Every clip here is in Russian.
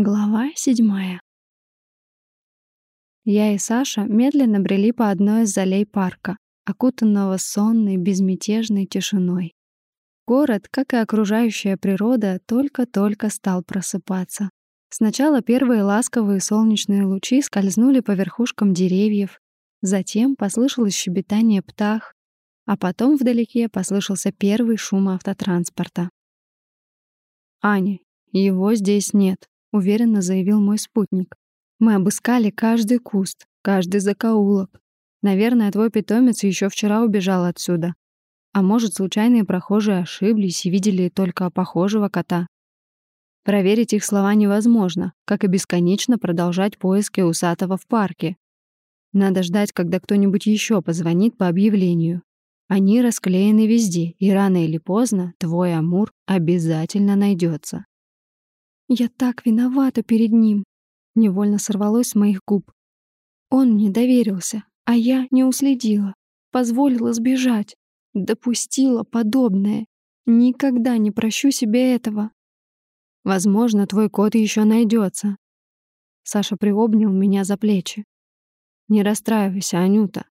Глава седьмая. Я и Саша медленно брели по одной из залей парка, окутанного сонной, безмятежной тишиной. Город, как и окружающая природа, только-только стал просыпаться. Сначала первые ласковые солнечные лучи скользнули по верхушкам деревьев, затем послышалось щебетание птах, а потом вдалеке послышался первый шум автотранспорта. «Аня, его здесь нет», — уверенно заявил мой спутник. «Мы обыскали каждый куст, каждый закоулок. Наверное, твой питомец еще вчера убежал отсюда. А может, случайные прохожие ошиблись и видели только похожего кота. Проверить их слова невозможно, как и бесконечно продолжать поиски усатого в парке. Надо ждать, когда кто-нибудь еще позвонит по объявлению. Они расклеены везде, и рано или поздно твой Амур обязательно найдется. Я так виновата перед ним. Невольно сорвалось с моих губ. Он мне доверился, а я не уследила. Позволила сбежать. Допустила подобное. Никогда не прощу себе этого. Возможно, твой кот еще найдется. Саша приобнял меня за плечи. Не расстраивайся, Анюта.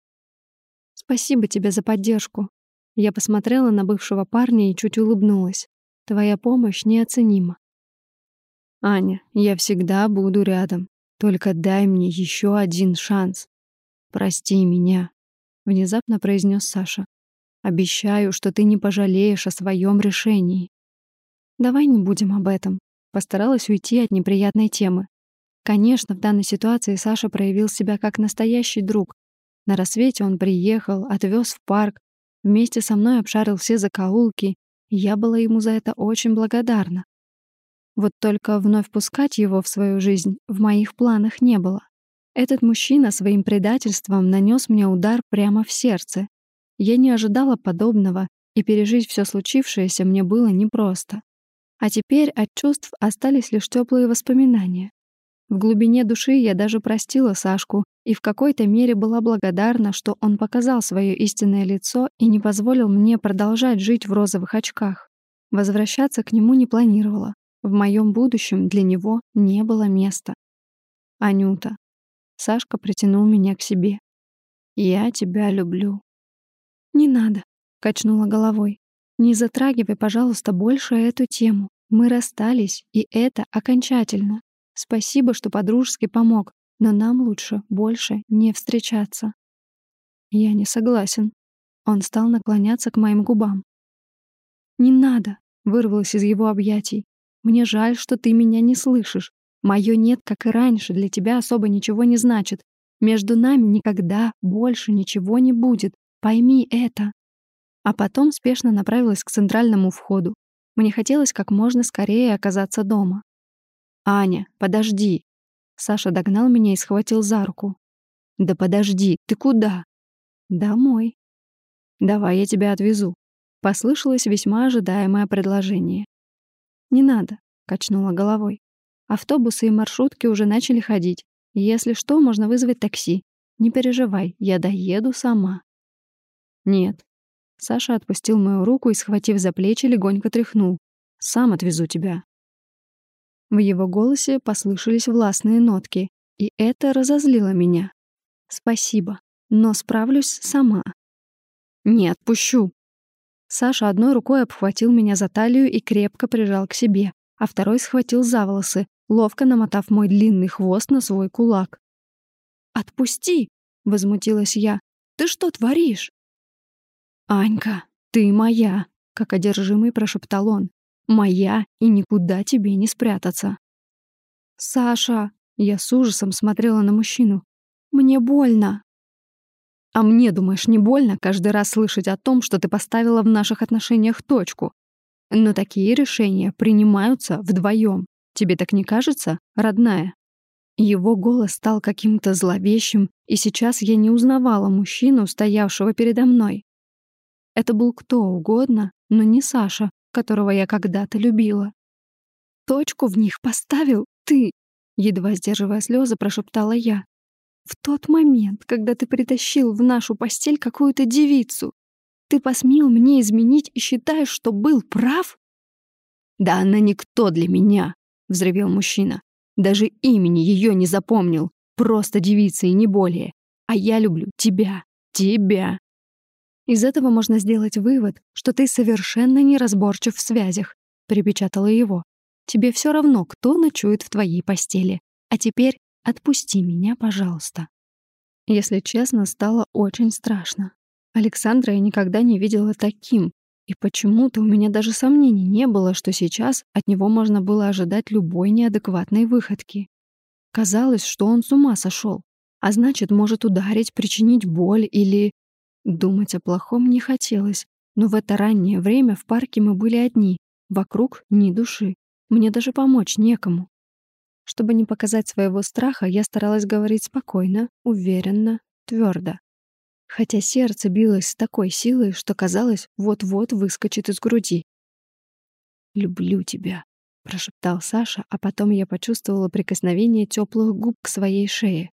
Спасибо тебе за поддержку. Я посмотрела на бывшего парня и чуть улыбнулась. Твоя помощь неоценима. Аня, я всегда буду рядом. Только дай мне еще один шанс. Прости меня, внезапно произнес Саша. Обещаю, что ты не пожалеешь о своем решении. Давай не будем об этом. Постаралась уйти от неприятной темы. Конечно, в данной ситуации Саша проявил себя как настоящий друг. На рассвете он приехал, отвез в парк, вместе со мной обшарил все закоулки, и я была ему за это очень благодарна. Вот только вновь пускать его в свою жизнь в моих планах не было. Этот мужчина своим предательством нанес мне удар прямо в сердце. Я не ожидала подобного, и пережить все случившееся мне было непросто. А теперь от чувств остались лишь теплые воспоминания. В глубине души я даже простила Сашку и в какой-то мере была благодарна, что он показал свое истинное лицо и не позволил мне продолжать жить в розовых очках. Возвращаться к нему не планировала. В моем будущем для него не было места. Анюта. Сашка притянул меня к себе. Я тебя люблю. Не надо, качнула головой. Не затрагивай, пожалуйста, больше эту тему. Мы расстались, и это окончательно. Спасибо, что подружески помог, но нам лучше больше не встречаться. Я не согласен. Он стал наклоняться к моим губам. Не надо, вырвалось из его объятий. Мне жаль, что ты меня не слышишь. Моё «нет», как и раньше, для тебя особо ничего не значит. Между нами никогда больше ничего не будет. Пойми это». А потом спешно направилась к центральному входу. Мне хотелось как можно скорее оказаться дома. «Аня, подожди!» Саша догнал меня и схватил за руку. «Да подожди, ты куда?» «Домой». «Давай я тебя отвезу». Послышалось весьма ожидаемое предложение. «Не надо», — качнула головой. «Автобусы и маршрутки уже начали ходить. Если что, можно вызвать такси. Не переживай, я доеду сама». «Нет». Саша отпустил мою руку и, схватив за плечи, легонько тряхнул. «Сам отвезу тебя». В его голосе послышались властные нотки, и это разозлило меня. «Спасибо, но справлюсь сама». «Не отпущу», Саша одной рукой обхватил меня за талию и крепко прижал к себе, а второй схватил за волосы, ловко намотав мой длинный хвост на свой кулак. «Отпусти!» — возмутилась я. «Ты что творишь?» «Анька, ты моя!» — как одержимый прошептал он. «Моя, и никуда тебе не спрятаться!» «Саша!» — я с ужасом смотрела на мужчину. «Мне больно!» А мне, думаешь, не больно каждый раз слышать о том, что ты поставила в наших отношениях точку? Но такие решения принимаются вдвоем. Тебе так не кажется, родная? Его голос стал каким-то зловещим, и сейчас я не узнавала мужчину, стоявшего передо мной. Это был кто угодно, но не Саша, которого я когда-то любила. «Точку в них поставил ты!» Едва сдерживая слезы, прошептала я. В тот момент, когда ты притащил в нашу постель какую-то девицу, ты посмел мне изменить и считаешь, что был прав? Да она никто для меня, взревел мужчина. Даже имени ее не запомнил. Просто девица и не более. А я люблю тебя. Тебя. Из этого можно сделать вывод, что ты совершенно неразборчив в связях, припечатала его. Тебе все равно, кто ночует в твоей постели. А теперь отпусти меня, пожалуйста. Если честно, стало очень страшно. Александра я никогда не видела таким, и почему-то у меня даже сомнений не было, что сейчас от него можно было ожидать любой неадекватной выходки. Казалось, что он с ума сошел, а значит, может ударить, причинить боль или... Думать о плохом не хотелось, но в это раннее время в парке мы были одни, вокруг ни души. Мне даже помочь некому. Чтобы не показать своего страха, я старалась говорить спокойно, уверенно, твердо. Хотя сердце билось с такой силой, что казалось, вот-вот выскочит из груди. «Люблю тебя», — прошептал Саша, а потом я почувствовала прикосновение теплых губ к своей шее.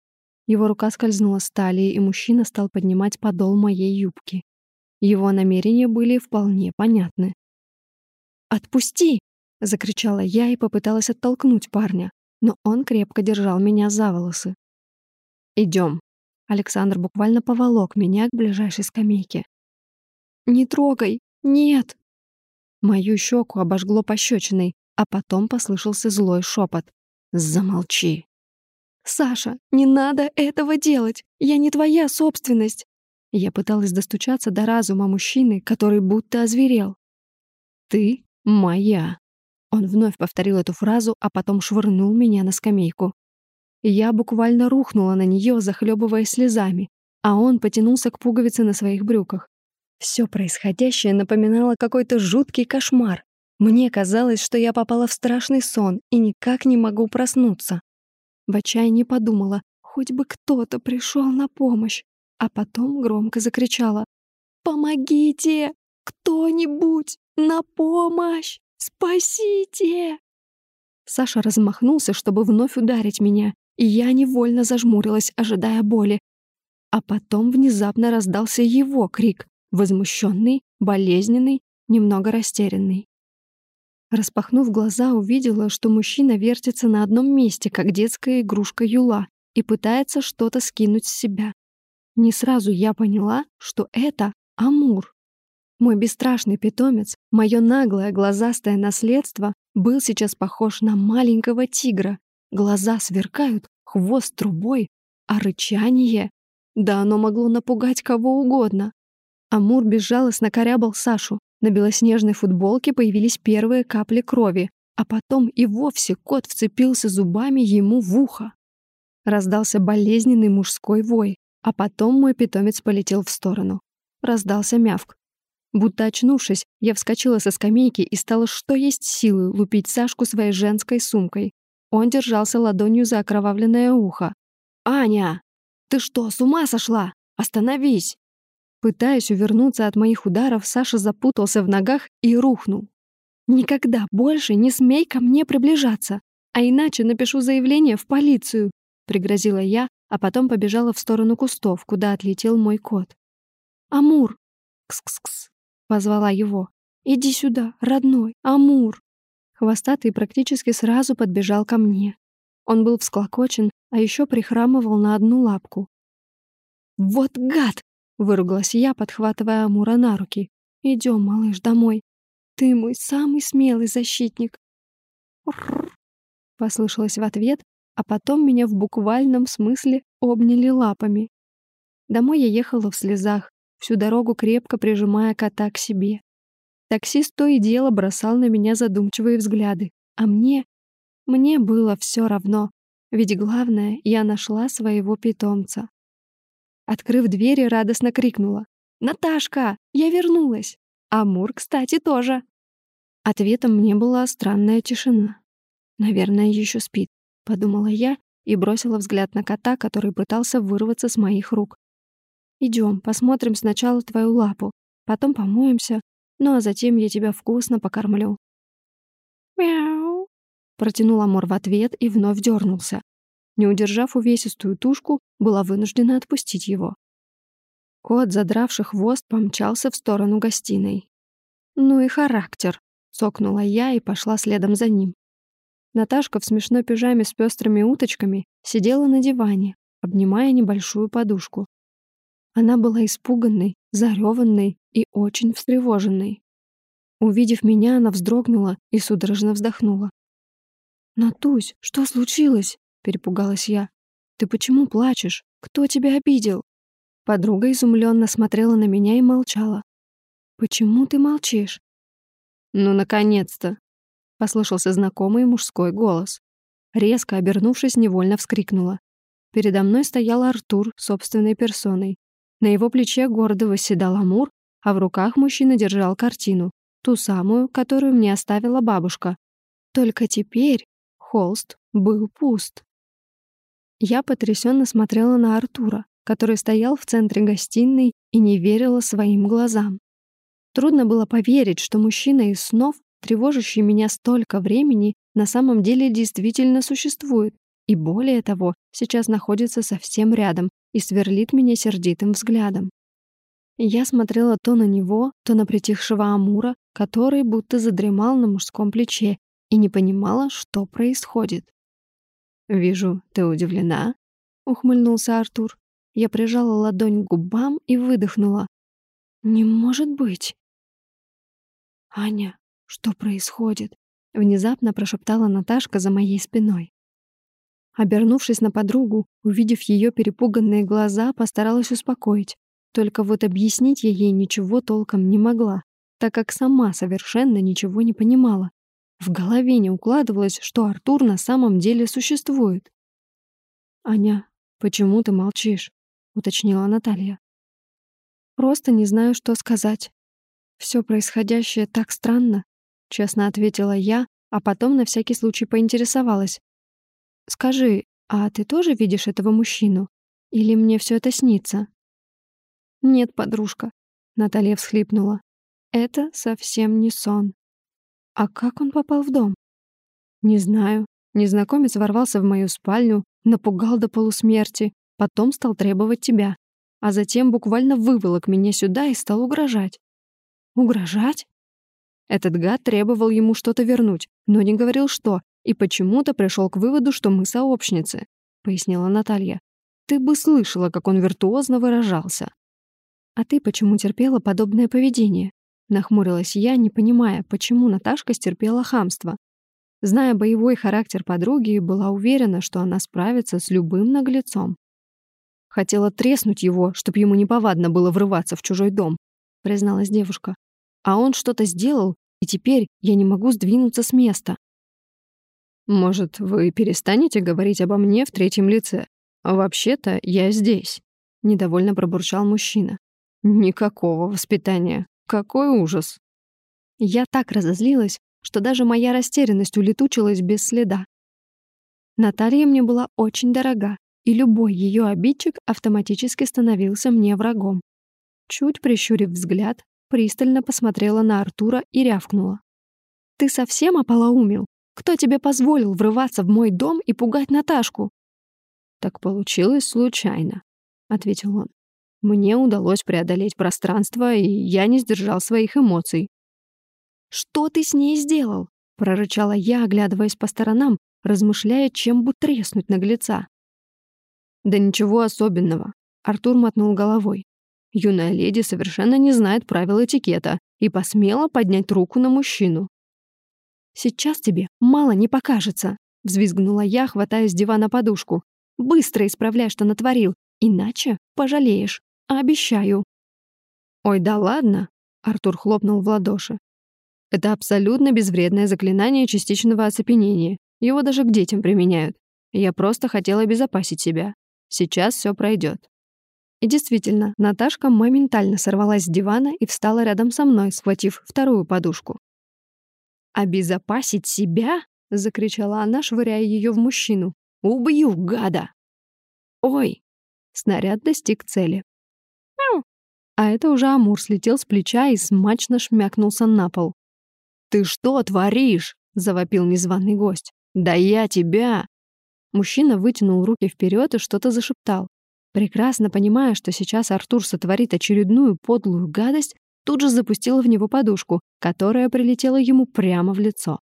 Его рука скользнула с талии, и мужчина стал поднимать подол моей юбки. Его намерения были вполне понятны. «Отпусти!» — закричала я и попыталась оттолкнуть парня но он крепко держал меня за волосы. Идем. Александр буквально поволок меня к ближайшей скамейке. «Не трогай! Нет!» Мою щеку обожгло пощечиной, а потом послышался злой шепот. «Замолчи!» «Саша, не надо этого делать! Я не твоя собственность!» Я пыталась достучаться до разума мужчины, который будто озверел. «Ты моя!» Он вновь повторил эту фразу, а потом швырнул меня на скамейку. Я буквально рухнула на нее, захлебываясь слезами, а он потянулся к пуговице на своих брюках. Все происходящее напоминало какой-то жуткий кошмар. Мне казалось, что я попала в страшный сон и никак не могу проснуться. В отчаянии подумала, хоть бы кто-то пришел на помощь, а потом громко закричала «Помогите! Кто-нибудь! На помощь!» «Спасите!» Саша размахнулся, чтобы вновь ударить меня, и я невольно зажмурилась, ожидая боли. А потом внезапно раздался его крик, возмущенный, болезненный, немного растерянный. Распахнув глаза, увидела, что мужчина вертится на одном месте, как детская игрушка Юла, и пытается что-то скинуть с себя. Не сразу я поняла, что это Амур. Мой бесстрашный питомец, мое наглое глазастое наследство, был сейчас похож на маленького тигра. Глаза сверкают, хвост трубой, а рычание... Да оно могло напугать кого угодно. Амур безжалостно корябал Сашу. На белоснежной футболке появились первые капли крови, а потом и вовсе кот вцепился зубами ему в ухо. Раздался болезненный мужской вой, а потом мой питомец полетел в сторону. Раздался мявк. Будто очнувшись, я вскочила со скамейки и стала что есть силы лупить Сашку своей женской сумкой. Он держался ладонью за окровавленное ухо. «Аня! Ты что, с ума сошла? Остановись!» Пытаясь увернуться от моих ударов, Саша запутался в ногах и рухнул. «Никогда больше не смей ко мне приближаться, а иначе напишу заявление в полицию», — пригрозила я, а потом побежала в сторону кустов, куда отлетел мой кот. «Амур!» «Кс-кс-кс!» Позвала его. «Иди сюда, родной, Амур!» Хвостатый практически сразу подбежал ко мне. Он был всклокочен, а еще прихрамывал на одну лапку. «Вот гад!» — выругалась я, подхватывая Амура на руки. «Идем, малыш, домой. Ты мой самый смелый защитник!» Послышалось в ответ, а потом меня в буквальном смысле обняли лапами. Домой я ехала в слезах, всю дорогу крепко прижимая кота к себе. Таксист то и дело бросал на меня задумчивые взгляды, а мне... Мне было все равно, ведь главное, я нашла своего питомца. Открыв двери, радостно крикнула. «Наташка, я вернулась! Амур, кстати, тоже!» Ответом мне была странная тишина. «Наверное, еще спит», — подумала я и бросила взгляд на кота, который пытался вырваться с моих рук. Идем, посмотрим сначала твою лапу, потом помоемся, ну а затем я тебя вкусно покормлю». «Мяу!» — протянул Амор в ответ и вновь дернулся. Не удержав увесистую тушку, была вынуждена отпустить его. Кот, задравший хвост, помчался в сторону гостиной. «Ну и характер!» — сокнула я и пошла следом за ним. Наташка в смешной пижаме с пестрыми уточками сидела на диване, обнимая небольшую подушку. Она была испуганной, зареванной и очень встревоженной. Увидев меня, она вздрогнула и судорожно вздохнула. «Натусь, что случилось?» — перепугалась я. «Ты почему плачешь? Кто тебя обидел?» Подруга изумленно смотрела на меня и молчала. «Почему ты молчишь?» «Ну, наконец-то!» — послышался знакомый мужской голос. Резко обернувшись, невольно вскрикнула. Передо мной стоял Артур собственной персоной. На его плече гордо восседал Амур, а в руках мужчина держал картину, ту самую, которую мне оставила бабушка. Только теперь холст был пуст. Я потрясенно смотрела на Артура, который стоял в центре гостиной и не верила своим глазам. Трудно было поверить, что мужчина из снов, тревожащий меня столько времени, на самом деле действительно существует, и более того, сейчас находится совсем рядом и сверлит меня сердитым взглядом. Я смотрела то на него, то на притихшего Амура, который будто задремал на мужском плече, и не понимала, что происходит. «Вижу, ты удивлена?» — ухмыльнулся Артур. Я прижала ладонь к губам и выдохнула. «Не может быть!» «Аня, что происходит?» — внезапно прошептала Наташка за моей спиной. Обернувшись на подругу, увидев ее перепуганные глаза, постаралась успокоить. Только вот объяснить я ей ничего толком не могла, так как сама совершенно ничего не понимала. В голове не укладывалось, что Артур на самом деле существует. «Аня, почему ты молчишь?» — уточнила Наталья. «Просто не знаю, что сказать. Все происходящее так странно», — честно ответила я, а потом на всякий случай поинтересовалась. «Скажи, а ты тоже видишь этого мужчину? Или мне все это снится?» «Нет, подружка», — Наталья всхлипнула. «Это совсем не сон». «А как он попал в дом?» «Не знаю. Незнакомец ворвался в мою спальню, напугал до полусмерти, потом стал требовать тебя, а затем буквально выволок меня сюда и стал угрожать». «Угрожать?» Этот гад требовал ему что-то вернуть, но не говорил что, и почему-то пришел к выводу, что мы сообщницы», — пояснила Наталья. «Ты бы слышала, как он виртуозно выражался». «А ты почему терпела подобное поведение?» Нахмурилась я, не понимая, почему Наташка стерпела хамство. Зная боевой характер подруги, была уверена, что она справится с любым наглецом. Хотела треснуть его, чтобы ему неповадно было врываться в чужой дом, призналась девушка. А он что-то сделал, и теперь я не могу сдвинуться с места. Может, вы перестанете говорить обо мне в третьем лице? Вообще-то я здесь, недовольно пробурчал мужчина. Никакого воспитания. Какой ужас. Я так разозлилась, что даже моя растерянность улетучилась без следа. Наталья мне была очень дорога, и любой ее обидчик автоматически становился мне врагом. Чуть прищурив взгляд, пристально посмотрела на Артура и рявкнула. «Ты совсем ополоумел? Кто тебе позволил врываться в мой дом и пугать Наташку?» «Так получилось случайно», — ответил он. «Мне удалось преодолеть пространство, и я не сдержал своих эмоций». «Что ты с ней сделал?» — прорычала я, оглядываясь по сторонам, размышляя, чем бы треснуть наглеца. «Да ничего особенного», — Артур мотнул головой. Юная леди совершенно не знает правил этикета и посмела поднять руку на мужчину. «Сейчас тебе мало не покажется», — взвизгнула я, хватая с дивана подушку. «Быстро исправляй, что натворил, иначе пожалеешь, обещаю». «Ой, да ладно», — Артур хлопнул в ладоши. «Это абсолютно безвредное заклинание частичного оцепенения. Его даже к детям применяют. Я просто хотела обезопасить себя. Сейчас все пройдет. И действительно, Наташка моментально сорвалась с дивана и встала рядом со мной, схватив вторую подушку. «Обезопасить себя?» — закричала она, швыряя ее в мужчину. «Убью, гада!» «Ой!» — снаряд достиг цели. «Мяу!» А это уже Амур слетел с плеча и смачно шмякнулся на пол. «Ты что творишь?» — завопил незваный гость. «Да я тебя!» Мужчина вытянул руки вперед и что-то зашептал. Прекрасно понимая, что сейчас Артур сотворит очередную подлую гадость, тут же запустила в него подушку, которая прилетела ему прямо в лицо.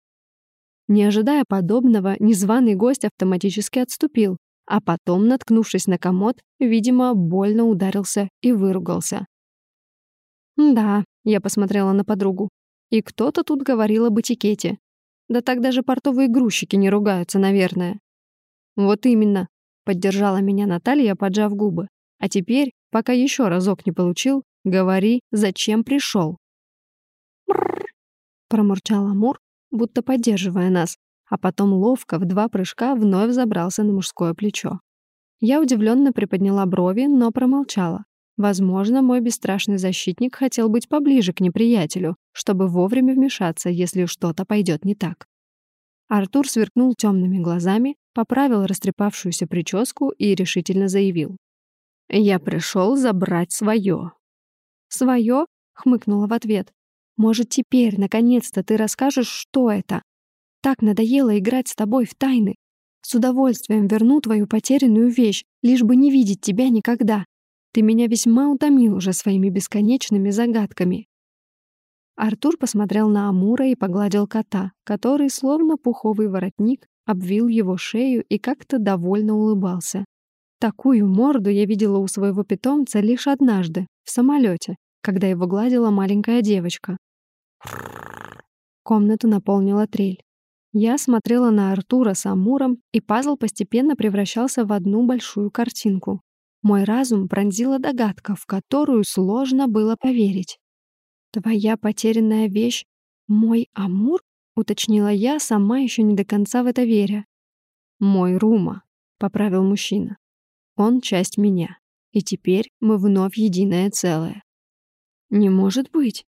Не ожидая подобного, незваный гость автоматически отступил, а потом, наткнувшись на комод, видимо, больно ударился и выругался. «Да», — я посмотрела на подругу, — «и кто-то тут говорил об этикете. Да так даже портовые грузчики не ругаются, наверное». «Вот именно», — поддержала меня Наталья, поджав губы. «А теперь, пока еще разок не получил, говори, зачем пришел. промурчал Амур, будто поддерживая нас, а потом ловко в два прыжка вновь забрался на мужское плечо. Я удивленно приподняла брови, но промолчала. Возможно, мой бесстрашный защитник хотел быть поближе к неприятелю, чтобы вовремя вмешаться, если что-то пойдет не так. Артур сверкнул темными глазами, поправил растрепавшуюся прическу и решительно заявил. «Я пришел забрать свое». «Свое?» — хмыкнула в ответ. «Может, теперь, наконец-то, ты расскажешь, что это? Так надоело играть с тобой в тайны. С удовольствием верну твою потерянную вещь, лишь бы не видеть тебя никогда. Ты меня весьма утомил уже своими бесконечными загадками». Артур посмотрел на Амура и погладил кота, который, словно пуховый воротник, обвил его шею и как-то довольно улыбался. Такую морду я видела у своего питомца лишь однажды, в самолете, когда его гладила маленькая девочка. Комнату наполнила трель. Я смотрела на Артура с Амуром, и пазл постепенно превращался в одну большую картинку. Мой разум пронзила догадка, в которую сложно было поверить. «Твоя потерянная вещь — мой Амур?» — уточнила я, сама еще не до конца в это веря. «Мой Рума», — поправил мужчина. «Он часть меня, и теперь мы вновь единое целое». «Не может быть!»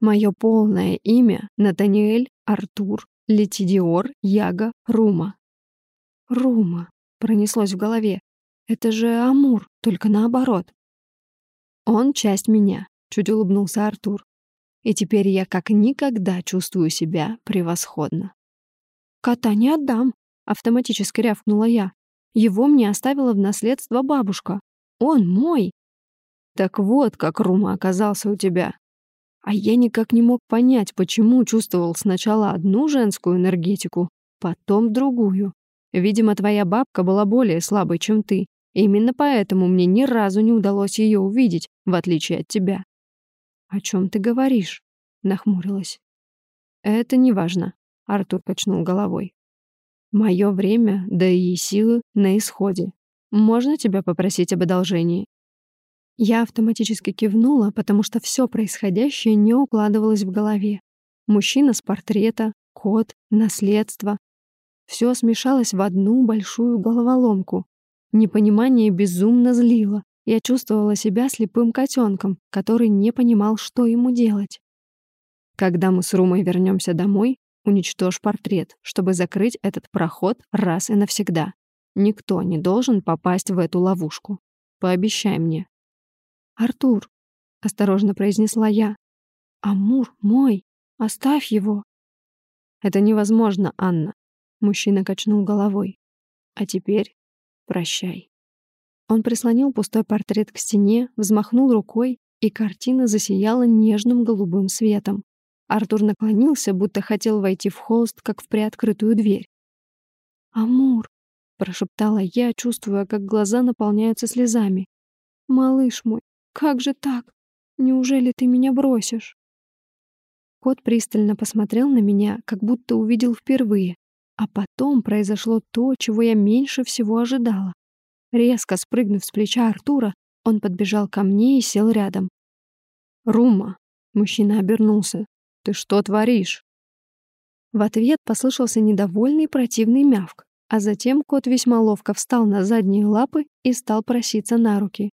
Мое полное имя — Натаниэль Артур Летидиор Яга Рума. «Рума», — пронеслось в голове. Это же Амур, только наоборот. Он часть меня, чуть улыбнулся Артур. И теперь я как никогда чувствую себя превосходно. Кота не отдам, автоматически рявкнула я. Его мне оставила в наследство бабушка. Он мой. Так вот, как Рума оказался у тебя. А я никак не мог понять, почему чувствовал сначала одну женскую энергетику, потом другую. Видимо, твоя бабка была более слабой, чем ты, Именно поэтому мне ни разу не удалось ее увидеть, в отличие от тебя. «О чем ты говоришь?» — нахмурилась. «Это не важно», — Артур качнул головой. «Мое время, да и силы на исходе. Можно тебя попросить об одолжении?» Я автоматически кивнула, потому что все происходящее не укладывалось в голове. Мужчина с портрета, кот, наследство. Все смешалось в одну большую головоломку. Непонимание безумно злило. Я чувствовала себя слепым котенком, который не понимал, что ему делать. Когда мы с Румой вернемся домой, уничтожь портрет, чтобы закрыть этот проход раз и навсегда. Никто не должен попасть в эту ловушку. Пообещай мне. «Артур», — осторожно произнесла я, — «Амур мой, оставь его». «Это невозможно, Анна», — мужчина качнул головой. «А теперь Прощай». Он прислонил пустой портрет к стене, взмахнул рукой, и картина засияла нежным голубым светом. Артур наклонился, будто хотел войти в холст, как в приоткрытую дверь. «Амур», — прошептала я, чувствуя, как глаза наполняются слезами. «Малыш мой, как же так? Неужели ты меня бросишь?» Кот пристально посмотрел на меня, как будто увидел впервые, а потом произошло то, чего я меньше всего ожидала. Резко спрыгнув с плеча Артура, он подбежал ко мне и сел рядом. «Рума!» — мужчина обернулся. «Ты что творишь?» В ответ послышался недовольный противный мявк, а затем кот весьма ловко встал на задние лапы и стал проситься на руки.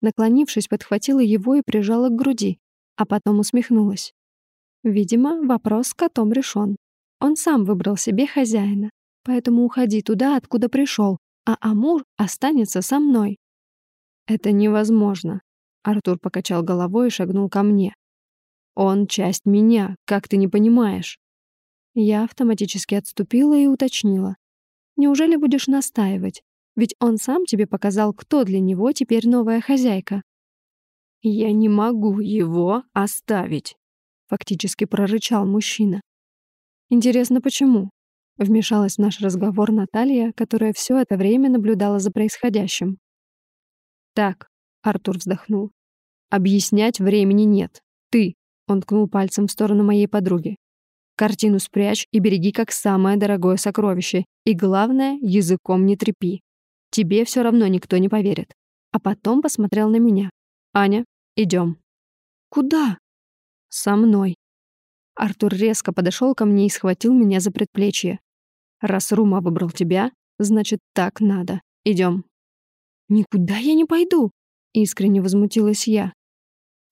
Наклонившись, подхватила его и прижала к груди, а потом усмехнулась. Видимо, вопрос с котом решен. Он сам выбрал себе хозяина, поэтому уходи туда, откуда пришел, а Амур останется со мной». «Это невозможно», — Артур покачал головой и шагнул ко мне. «Он часть меня, как ты не понимаешь?» Я автоматически отступила и уточнила. «Неужели будешь настаивать? Ведь он сам тебе показал, кто для него теперь новая хозяйка». «Я не могу его оставить», — фактически прорычал мужчина. Интересно, почему? Вмешалась в наш разговор Наталья, которая все это время наблюдала за происходящим. «Так», — Артур вздохнул, — «объяснять времени нет. Ты», — он ткнул пальцем в сторону моей подруги, «картину спрячь и береги как самое дорогое сокровище. И главное, языком не трепи. Тебе все равно никто не поверит». А потом посмотрел на меня. «Аня, идем». «Куда?» «Со мной». Артур резко подошел ко мне и схватил меня за предплечье. «Раз Рума выбрал тебя, значит, так надо. Идем». «Никуда я не пойду», — искренне возмутилась я.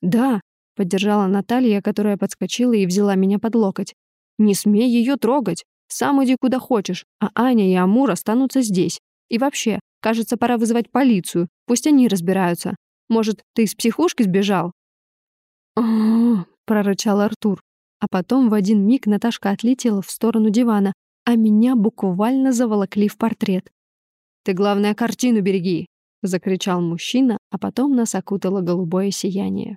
«Да», — поддержала Наталья, которая подскочила и взяла меня под локоть. «Не смей ее трогать. Сам иди куда хочешь, а Аня и Амур останутся здесь. И вообще, кажется, пора вызывать полицию. Пусть они разбираются. Может, ты из психушки сбежал?» прорычал Артур. А потом в один миг Наташка отлетела в сторону дивана, а меня буквально заволокли в портрет. «Ты, главное, картину береги!» — закричал мужчина, а потом нас окутало голубое сияние.